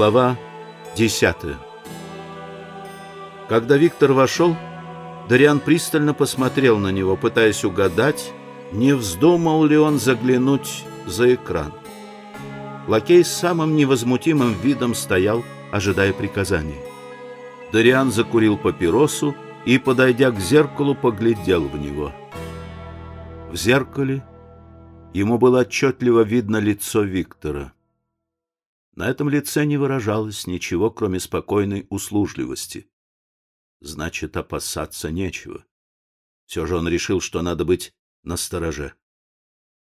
Глава десятая Когда Виктор вошел, Дариан пристально посмотрел на него, пытаясь угадать, не вздумал ли он заглянуть за экран. Лакей с самым невозмутимым видом стоял, ожидая приказания. Дариан закурил папиросу и, подойдя к зеркалу, поглядел в него. В зеркале ему было отчетливо видно лицо Виктора. На этом лице не выражалось ничего, кроме спокойной услужливости. Значит, опасаться нечего. Все же он решил, что надо быть настороже.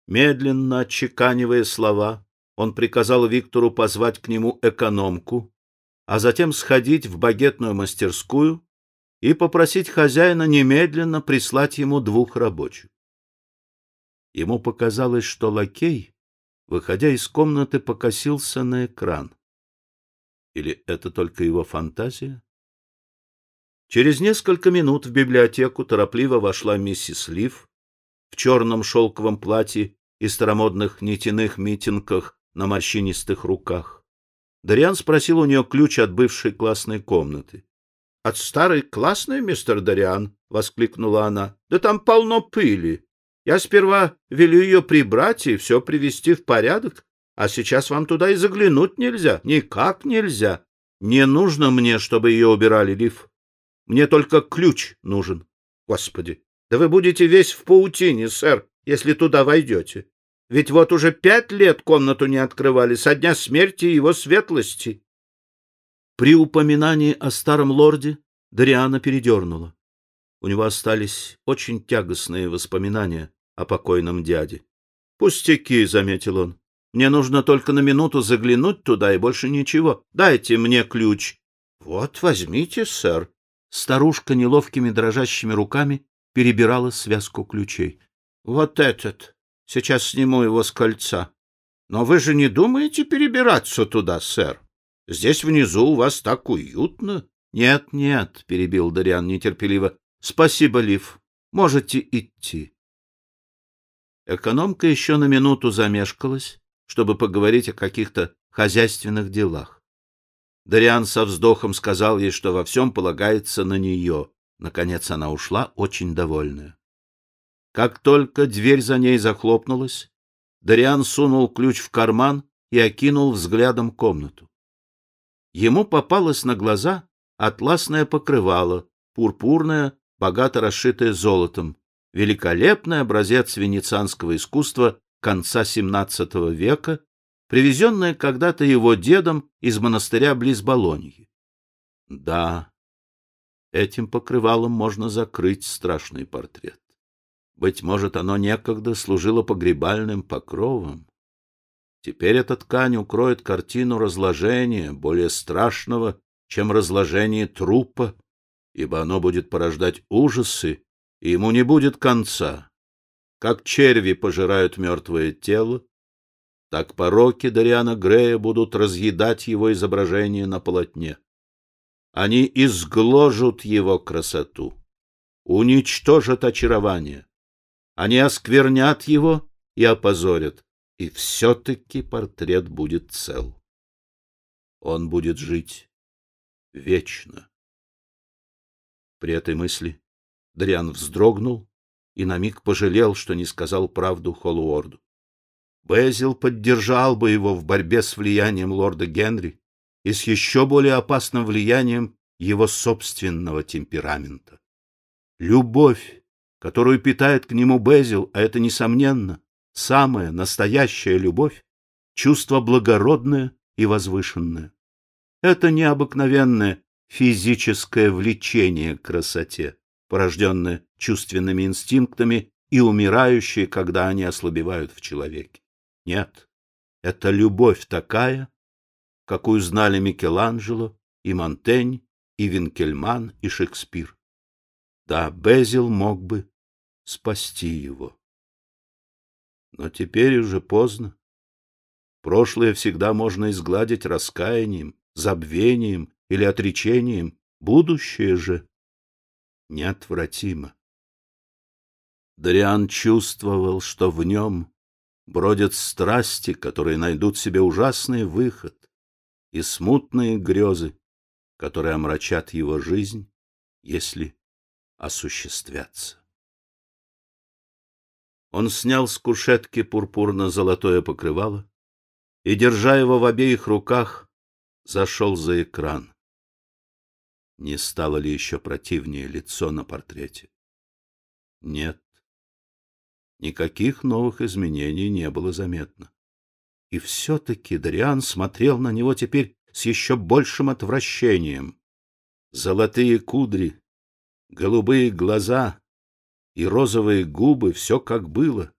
Медленно отчеканивая слова, он приказал Виктору позвать к нему экономку, а затем сходить в багетную мастерскую и попросить хозяина немедленно прислать ему двух рабочих. Ему показалось, что лакей, выходя из комнаты, покосился на экран. Или это только его фантазия? Через несколько минут в библиотеку торопливо вошла миссис Лив в черном шелковом платье и старомодных нитяных митингах на морщинистых руках. Дариан спросил у нее ключ от бывшей классной комнаты. — От старой классной, мистер Дариан? — воскликнула она. — Да там полно пыли. Я сперва велю ее прибрать и все привести в порядок, а сейчас вам туда и заглянуть нельзя. Никак нельзя. Не нужно мне, чтобы ее убирали, Лив. Мне только ключ нужен. Господи, да вы будете весь в паутине, сэр, если туда войдете. Ведь вот уже пять лет комнату не открывали со дня смерти его светлости. При упоминании о старом лорде Дариана передернула. У него остались очень тягостные воспоминания о покойном дяде. — Пустяки, — заметил он. — Мне нужно только на минуту заглянуть туда и больше ничего. Дайте мне ключ. — Вот, возьмите, сэр. Старушка неловкими дрожащими руками перебирала связку ключей. — Вот этот. Сейчас сниму его с кольца. Но вы же не думаете перебираться туда, сэр? Здесь внизу у вас так уютно. Нет, нет, перебил Дариан нетерпеливо. Спасибо, Лив. Можете идти. Экономка еще на минуту замешкалась, чтобы поговорить о каких-то хозяйственных делах. Дариан со вздохом сказал ей, что во всем полагается на нее. Наконец она ушла, очень довольная. Как только дверь за ней захлопнулась, Дариан сунул ключ в карман и окинул взглядом комнату. Ему попалось на глаза атласное покрывало, пурпурное, богато расшитое золотом, великолепный образец венецианского искусства конца XVII века, привезенное когда-то его дедом из монастыря близ Болоньи. Да, этим покрывалом можно закрыть страшный портрет. Быть может, оно некогда служило погребальным покровом. Теперь эта ткань укроет картину разложения, более страшного, чем разложение трупа, ибо оно будет порождать ужасы, ему не будет конца. Как черви пожирают мертвое тело, так пороки Дариана Грея будут разъедать его изображение на полотне. Они изгложат его красоту, уничтожат очарование, они осквернят его и опозорят, и все-таки портрет будет цел. Он будет жить вечно. При этой мысли Дриан вздрогнул и на миг пожалел, что не сказал правду Холлуорду. Безил поддержал бы его в борьбе с влиянием лорда Генри и с еще более опасным влиянием его собственного темперамента. Любовь которую питает к нему Безил, а это, несомненно, самая настоящая любовь, чувство благородное и возвышенное. Это необыкновенное физическое влечение к красоте, порожденное чувственными инстинктами и умирающее, когда они ослабевают в человеке. Нет, это любовь такая, какую знали Микеланджело и Монтень, и Винкельман, и Шекспир. Да, Безил мог бы спасти его. Но теперь уже поздно. Прошлое всегда можно изгладить раскаянием, забвением или отречением, будущее же неотвратимо. Дариан чувствовал, что в нем бродят страсти, которые найдут себе ужасный выход, и смутные грезы, которые омрачат его жизнь, если осуществятся. Он снял с кушетки пурпурно-золотое покрывало и, держа его в обеих руках, зашел за экран. Не стало ли еще противнее лицо на портрете? Нет. Никаких новых изменений не было заметно. И все-таки Дариан смотрел на него теперь с еще большим отвращением. Золотые кудри, голубые глаза и розовые губы — все как было.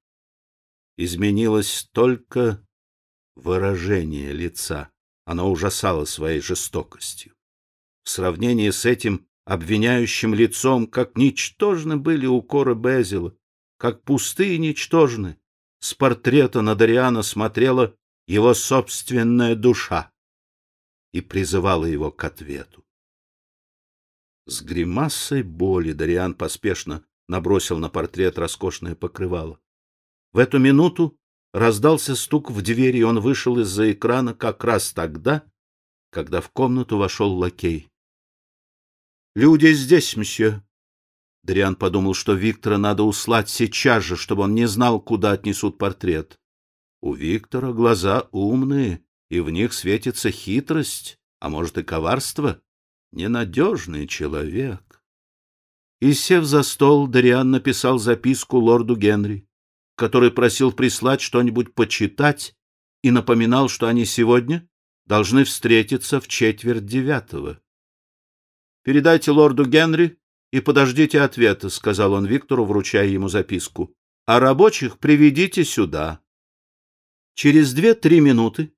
Изменилось только выражение лица. Оно ужасало своей жестокостью. В сравнении с этим обвиняющим лицом, как ничтожны были укоры Безила, как пустые ничтожны. С портрета на Дариана смотрела его собственная душа и призывала его к ответу. С гримасой боли Дариан поспешно набросил на портрет роскошное покрывало. В эту минуту раздался стук в дверь, и он вышел из-за экрана как раз тогда, когда в комнату вошел лакей. — Люди здесь, мсье. Дариан подумал, что Виктора надо услать сейчас же, чтобы он не знал, куда отнесут портрет. У Виктора глаза умные, и в них светится хитрость, а может и коварство. Ненадежный человек. И, сев за стол, Дариан написал записку лорду Генри, который просил прислать что-нибудь почитать и напоминал, что они сегодня должны встретиться в четверть девятого. «Передайте лорду Генри и подождите ответа», — сказал он Виктору, вручая ему записку. «А рабочих приведите сюда». Через две-три минуты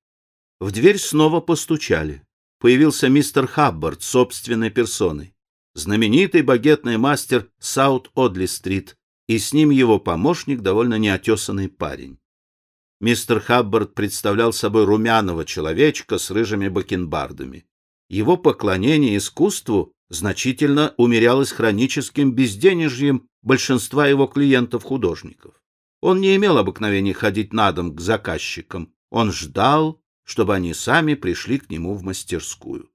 в дверь снова постучали. Появился мистер Хаббард собственной персоной, знаменитый багетный мастер Саут-Одли-стрит, и с ним его помощник, довольно неотесанный парень. Мистер Хаббард представлял собой румяного человечка с рыжими бакенбардами. Его поклонение искусству значительно умерялось хроническим безденежьем большинства его клиентов-художников. Он не имел обыкновения ходить на дом к заказчикам. Он ждал, чтобы они сами пришли к нему в мастерскую.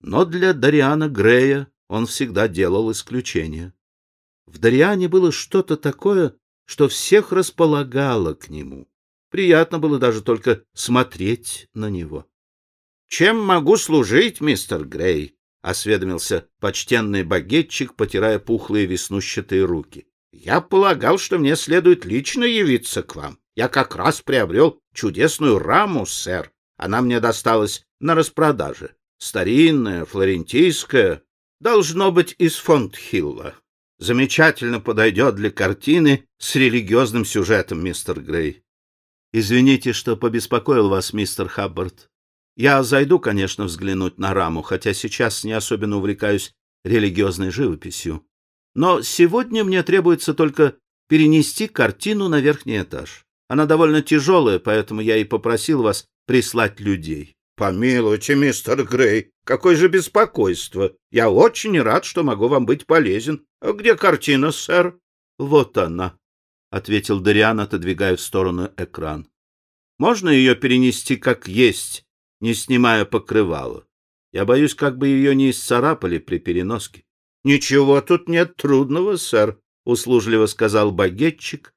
Но для Дариана Грея он всегда делал исключение. В Дариане было что-то такое, что всех располагало к нему. Приятно было даже только смотреть на него. — Чем могу служить, мистер Грей? — осведомился почтенный багетчик, потирая пухлые веснущатые руки. Я полагал, что мне следует лично явиться к вам. Я как раз приобрел чудесную раму, сэр. Она мне досталась на распродаже. Старинная, флорентийская. Должно быть из Фонтхилла. Замечательно подойдет для картины с религиозным сюжетом, мистер Грей. Извините, что побеспокоил вас, мистер Хаббард. Я зайду, конечно, взглянуть на раму, хотя сейчас не особенно увлекаюсь религиозной живописью. Но сегодня мне требуется только перенести картину на верхний этаж. Она довольно тяжелая, поэтому я и попросил вас прислать людей. — Помилуйте, мистер Грей, какое же беспокойство. Я очень рад, что могу вам быть полезен. Где картина, сэр? — Вот она, — ответил Дариан, отодвигая в сторону экран. — Можно ее перенести как есть, не снимая покрывала? Я боюсь, как бы ее не исцарапали при переноске. — Ничего тут нет трудного, сэр, — услужливо сказал багетчик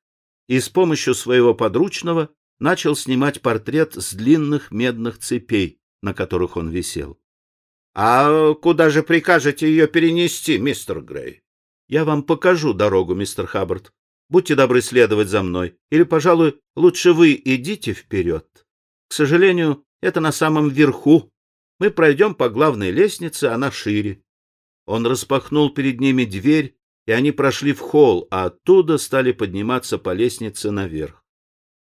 и с помощью своего подручного начал снимать портрет с длинных медных цепей, на которых он висел. — А куда же прикажете ее перенести, мистер Грей? — Я вам покажу дорогу, мистер Хаббард. Будьте добры следовать за мной. Или, пожалуй, лучше вы идите вперед. К сожалению, это на самом верху. Мы пройдем по главной лестнице, она шире. Он распахнул перед ними дверь, и они прошли в холл, а оттуда стали подниматься по лестнице наверх.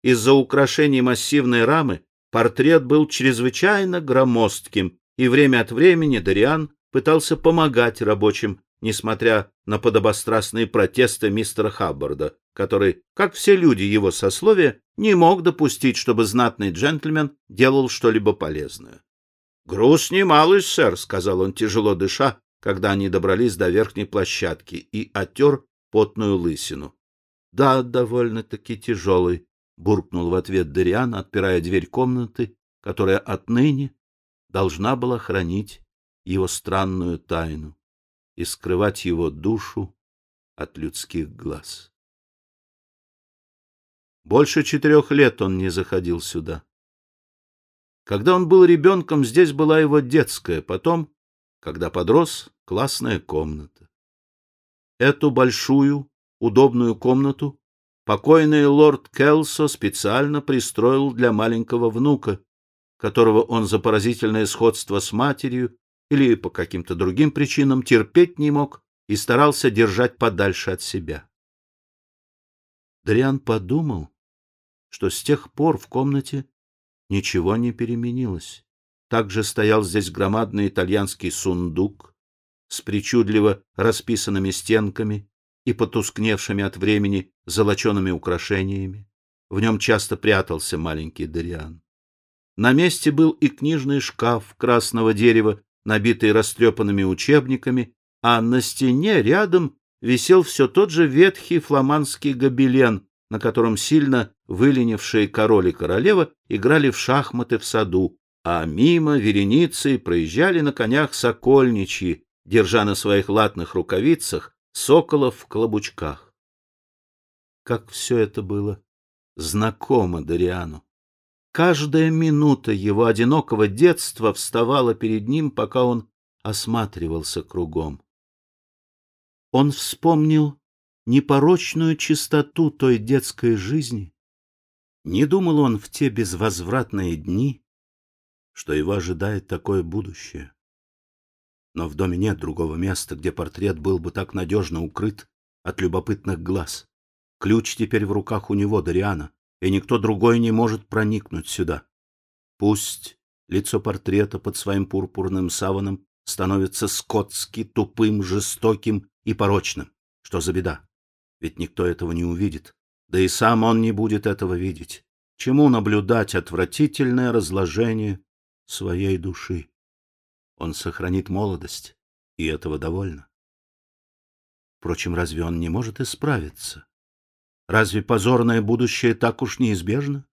Из-за украшений массивной рамы портрет был чрезвычайно громоздким, и время от времени Дариан пытался помогать рабочим, несмотря на подобострастные протесты мистера Хаббарда, который, как все люди его сословия, не мог допустить, чтобы знатный джентльмен делал что-либо полезное. — Груз немалый, сэр, — сказал он, тяжело дыша, когда они добрались до верхней площадки, и оттер потную лысину. — Да, довольно-таки тяжелый, — буркнул в ответ Дариан, отпирая дверь комнаты, которая отныне должна была хранить его странную тайну и скрывать его душу от людских глаз. Больше четырех лет он не заходил сюда. Когда он был ребенком, здесь была его детская, потом, когда подрос, классная комната. Эту большую, удобную комнату покойный лорд Келсо специально пристроил для маленького внука, которого он за поразительное сходство с матерью или по каким-то другим причинам терпеть не мог и старался держать подальше от себя. Дриан подумал, что с тех пор в комнате ничего не переменилось. Также стоял здесь громадный итальянский сундук с причудливо расписанными стенками и потускневшими от времени золочеными украшениями. В нем часто прятался маленький Дариан. На месте был и книжный шкаф красного дерева, набитый растрепанными учебниками, а на стене рядом висел все тот же ветхий фламандский гобелен, на котором сильно выленившие король и королева играли в шахматы в саду, а мимо вереницей проезжали на конях сокольничьи, держа на своих латных рукавицах соколов в клобучках. Как все это было знакомо Дариану. Каждая минута его одинокого детства вставала перед ним, пока он осматривался кругом. Он вспомнил непорочную чистоту той детской жизни. Не думал он в те безвозвратные дни, что его ожидает такое будущее. Но в доме нет другого места, где портрет был бы так надежно укрыт от любопытных глаз. Ключ теперь в руках у него, Дариана, и никто другой не может проникнуть сюда. Пусть лицо портрета под своим пурпурным саваном становится скотски, тупым, жестоким и порочным. Что за беда? Ведь никто этого не увидит. Да и сам он не будет этого видеть. Чему наблюдать отвратительное разложение своей души? Он сохранит молодость, и этого довольно. Впрочем, разве он не может исправиться? Разве позорное будущее так уж неизбежно?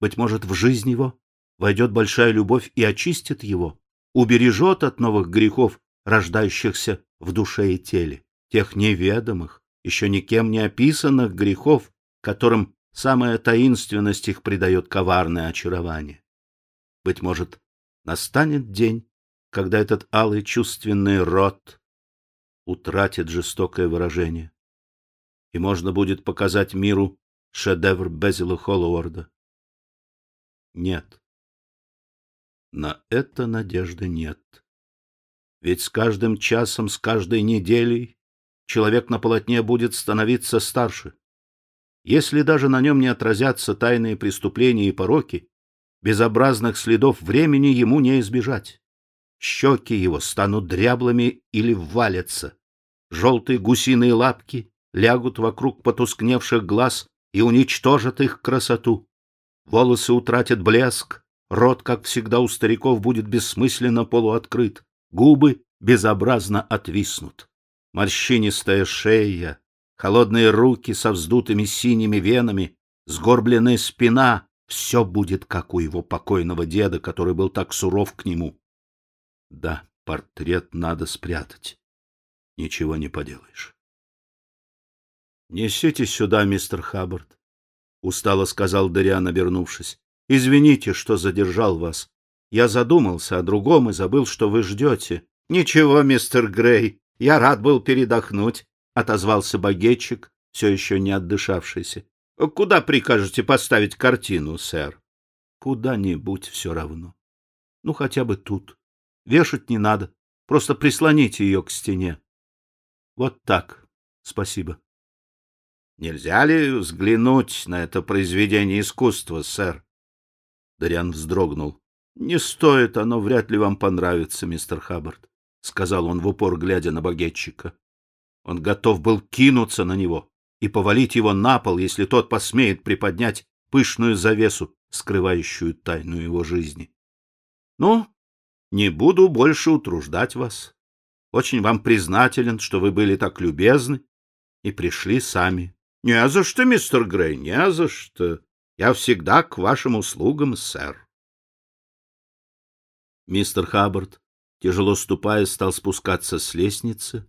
Быть может, в жизнь его войдет большая любовь и очистит его, убережет от новых грехов, рождающихся в душе и теле, тех неведомых, еще никем не описанных грехов, которым самая таинственность их придает коварное очарование. Быть может, настанет день, когда этот алый чувственный рот утратит жестокое выражение, и можно будет показать миру шедевр Безила Холлоуорда. Нет. На это надежды нет. Ведь с каждым часом, с каждой неделей человек на полотне будет становиться старше. Если даже на нем не отразятся тайные преступления и пороки, безобразных следов времени ему не избежать. Щеки его станут дряблыми или валятся. Желтые гусиные лапки лягут вокруг потускневших глаз и уничтожат их красоту. Волосы утратят блеск, рот, как всегда у стариков, будет бессмысленно полуоткрыт, губы безобразно отвиснут морщинистая шея, холодные руки со вздутыми синими венами, сгорбленная спина — все будет, как у его покойного деда, который был так суров к нему. Да, портрет надо спрятать. Ничего не поделаешь. — Несите сюда, мистер Хаббард, — устало сказал Дариан, обернувшись. — Извините, что задержал вас. Я задумался о другом и забыл, что вы ждете. — Ничего, мистер Грей, я рад был передохнуть, — отозвался багетчик, все еще не отдышавшийся. — Куда прикажете поставить картину, сэр? — Куда-нибудь все равно. Ну, хотя бы тут. Вешать не надо. Просто прислоните ее к стене. Вот так. Спасибо. — Нельзя ли взглянуть на это произведение искусства, сэр? Дариан вздрогнул. — Не стоит, оно вряд ли вам понравится, мистер Хаббард. — сказал он в упор, глядя на багетчика. Он готов был кинуться на него и повалить его на пол, если тот посмеет приподнять пышную завесу, скрывающую тайну его жизни. — Ну, не буду больше утруждать вас. Очень вам признателен, что вы были так любезны и пришли сами. — Не за что, мистер Грей, не за что. Я всегда к вашим услугам, сэр. Мистер Хаббард, тяжело ступая, стал спускаться с лестницы,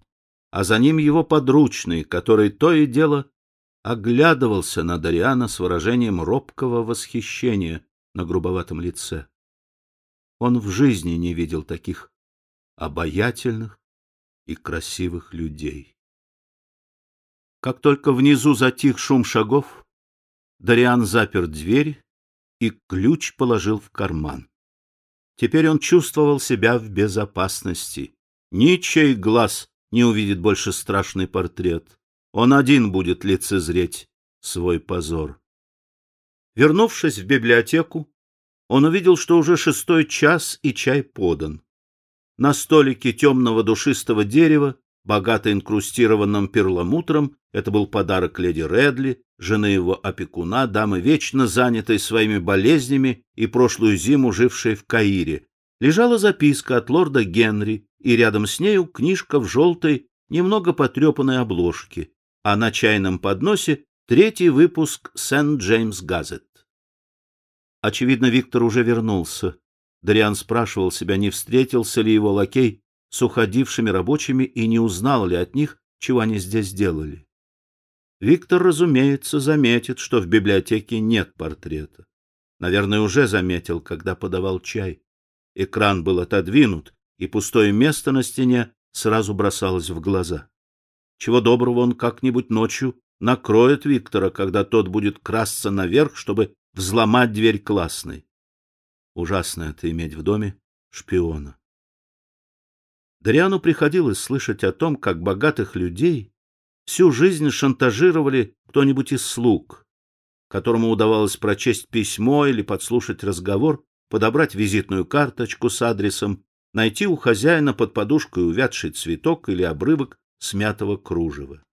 а за ним его подручный, который то и дело оглядывался на Дариана с выражением робкого восхищения на грубоватом лице. Он в жизни не видел таких обаятельных и красивых людей. Как только внизу затих шум шагов, Дариан запер дверь и ключ положил в карман. Теперь он чувствовал себя в безопасности. Ничей глаз не увидит больше страшный портрет. Он один будет лицезреть свой позор. Вернувшись в библиотеку, он увидел, что уже шестой час и чай подан. На столике темного душистого дерева, богато инкрустированном перламутром, это был подарок леди Редли, жены его опекуна, дамы вечно занятой своими болезнями и прошлую зиму жившей в Каире, лежала записка от лорда Генри, и рядом с нею книжка в желтой, немного потрепанной обложке, а на чайном подносе третий выпуск Сент-Джеймс Газет. Очевидно, Виктор уже вернулся. Дариан спрашивал себя, не встретился ли его лакей с уходившими рабочими и не узнал ли от них, чего они здесь делали. Виктор, разумеется, заметит, что в библиотеке нет портрета. Наверное, уже заметил, когда подавал чай. Экран был отодвинут, и пустое место на стене сразу бросалось в глаза. Чего доброго он как-нибудь ночью накроет Виктора, когда тот будет красться наверх, чтобы взломать дверь классной. Ужасно это иметь в доме шпиона. Дариану приходилось слышать о том, как богатых людей всю жизнь шантажировали кто-нибудь из слуг, которому удавалось прочесть письмо или подслушать разговор, подобрать визитную карточку с адресом, найти у хозяина под подушкой увядший цветок или обрывок смятого кружева.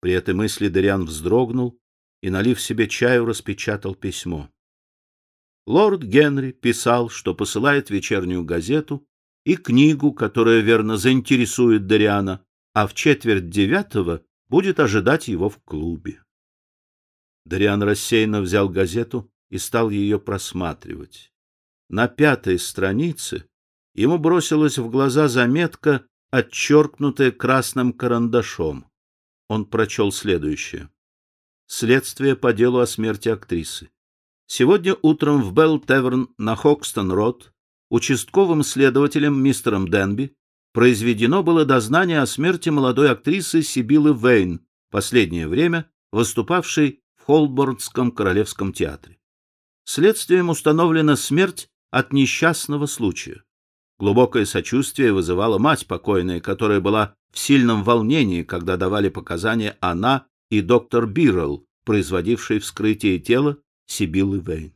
При этой мысли Дариан вздрогнул и, налив себе чаю, распечатал письмо. Лорд Генри писал, что посылает вечернюю газету и книгу, которая верно заинтересует Дариана, а в четверть девятого будет ожидать его в клубе. Дариан рассеянно взял газету и стал ее просматривать. На пятой странице ему бросилась в глаза заметка, отчеркнутая красным карандашом. Он прочел следующее. Следствие по делу о смерти актрисы. Сегодня утром в Белл Теверн на Хокстон-Род участковым следователем мистером Денби произведено было дознание о смерти молодой актрисы Сибилы Вейн, последнее время выступавшей в Холборнском королевском театре. Следствием установлена смерть от несчастного случая. Глубокое сочувствие вызывала мать покойной, которая была в сильном волнении, когда давали показания она и доктор Биррелл, производивший вскрытие тела Сибилы Вейн.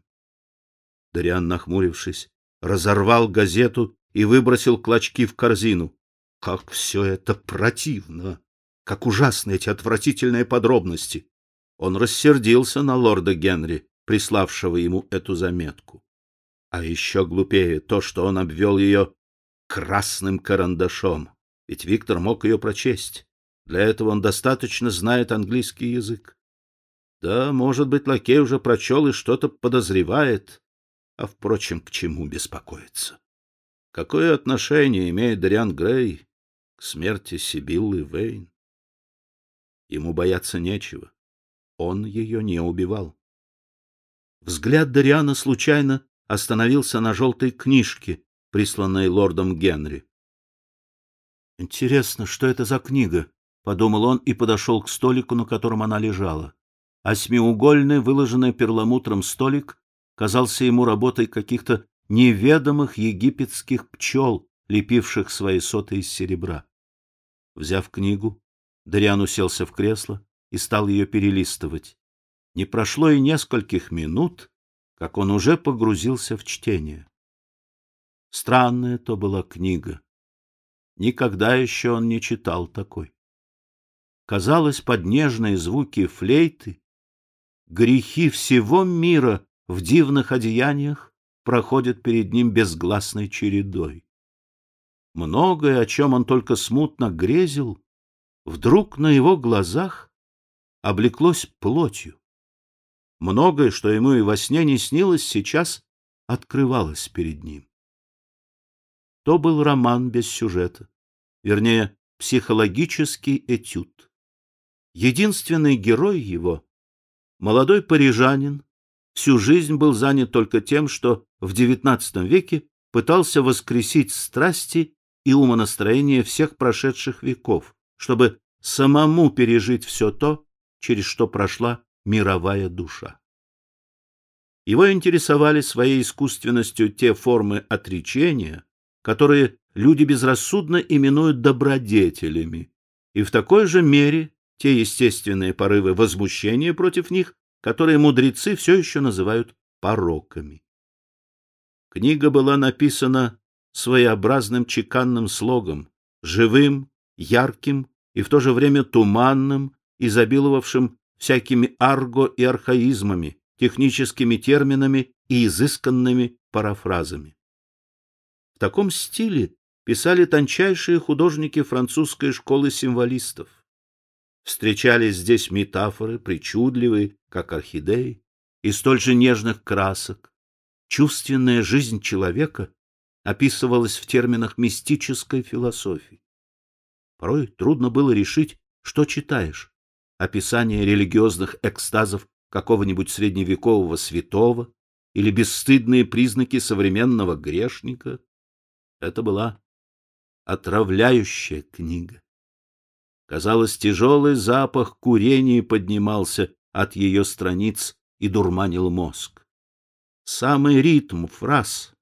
Дариан, нахмурившись, разорвал газету и выбросил клочки в корзину. Как все это противно! Как ужасны эти отвратительные подробности! Он рассердился на лорда Генри, приславшего ему эту заметку. А еще глупее то, что он обвел ее красным карандашом, ведь Виктор мог ее прочесть. Для этого он достаточно знает английский язык. Да, может быть, лакей уже прочел и что-то подозревает, а, впрочем, к чему беспокоиться? Какое отношение имеет Дариан Грей к смерти Сибиллы Вейн? Ему бояться нечего. Он ее не убивал. Взгляд Дариана случайно остановился на желтой книжке, присланной лордом Генри. Интересно, что это за книга? подумал он и подошел к столику, на котором она лежала. Осьмиугольный, выложенный перламутром столик казался ему работой каких-то неведомых египетских пчел, лепивших свои соты из серебра. Взяв книгу, Дариан уселся в кресло и стал ее перелистывать. Не прошло и нескольких минут, как он уже погрузился в чтение. Странная то была книга. Никогда еще он не читал такой. Казалось, под нежные звуки флейты грехи всего мира в дивных одеяниях проходят перед ним безгласной чередой. Многое, о чем он только смутно грезил, вдруг на его глазах облеклось плотью. Многое, что ему и во сне не снилось, сейчас открывалось перед ним. то был роман без сюжета, вернее, психологический этюд. Единственный герой его, молодой парижанин, всю жизнь был занят только тем, что в XIX веке пытался воскресить страсти и умонастроение всех прошедших веков, чтобы самому пережить все то, через что прошла мировая душа. Его интересовали своей искусственностью те формы отречения, которые люди безрассудно именуют добродетелями, и в такой же мере те естественные порывы возмущения против них, которые мудрецы все еще называют пороками. Книга была написана своеобразным чеканным слогом, живым, ярким и в то же время туманным, изобиловавшим всякими арго и архаизмами, техническими терминами и изысканными парафразами. В таком стиле писали тончайшие художники французской школы символистов. Встречались здесь метафоры, причудливые, как орхидеи, и столь же нежных красок. Чувственная жизнь человека описывалась в терминах мистической философии. Порой трудно было решить, что читаешь. Описание религиозных экстазов какого-нибудь средневекового святого или бесстыдные признаки современного грешника. Это была отравляющая книга. Казалось, тяжелый запах курения поднимался от ее страниц и дурманил мозг. Самый ритм фраз,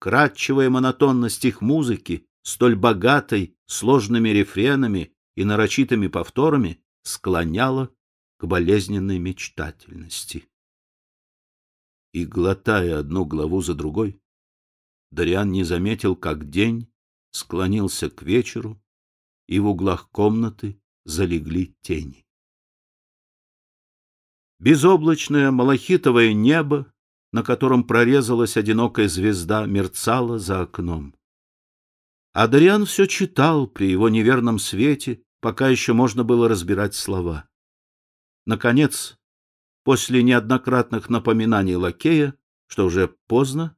кратчевая монотонность их музыки, столь богатой сложными рефренами и нарочитыми повторами, склоняла к болезненной мечтательности. И, глотая одну главу за другой, Дариан не заметил, как день склонился к вечеру, и в углах комнаты залегли тени. Безоблачное малахитовое небо, на котором прорезалась одинокая звезда, мерцало за окном. Адриан все читал при его неверном свете, пока еще можно было разбирать слова. Наконец, после неоднократных напоминаний лакея, что уже поздно,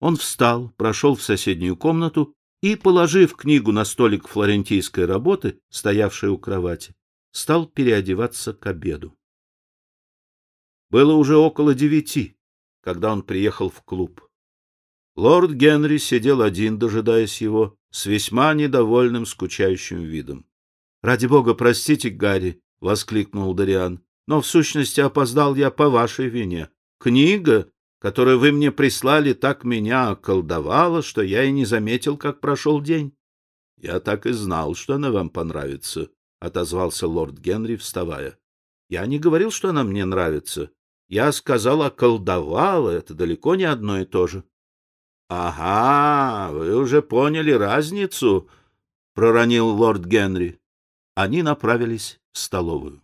он встал, прошел в соседнюю комнату и, положив книгу на столик флорентийской работы, стоявшей у кровати, стал переодеваться к обеду. Было уже около девяти, когда он приехал в клуб. Лорд Генри сидел один, дожидаясь его, с весьма недовольным, скучающим видом. — Ради бога, простите, Гарри, — воскликнул Дариан, — но в сущности опоздал я по вашей вине. Книга, которую вы мне прислали, так меня околдовала, что я и не заметил, как прошел день. — Я так и знал, что она вам понравится, — отозвался лорд Генри, вставая. — Я не говорил, что она мне нравится. Я сказал, околдовала, это далеко не одно и то же. — Ага, вы уже поняли разницу, — проронил лорд Генри. Они направились в столовую.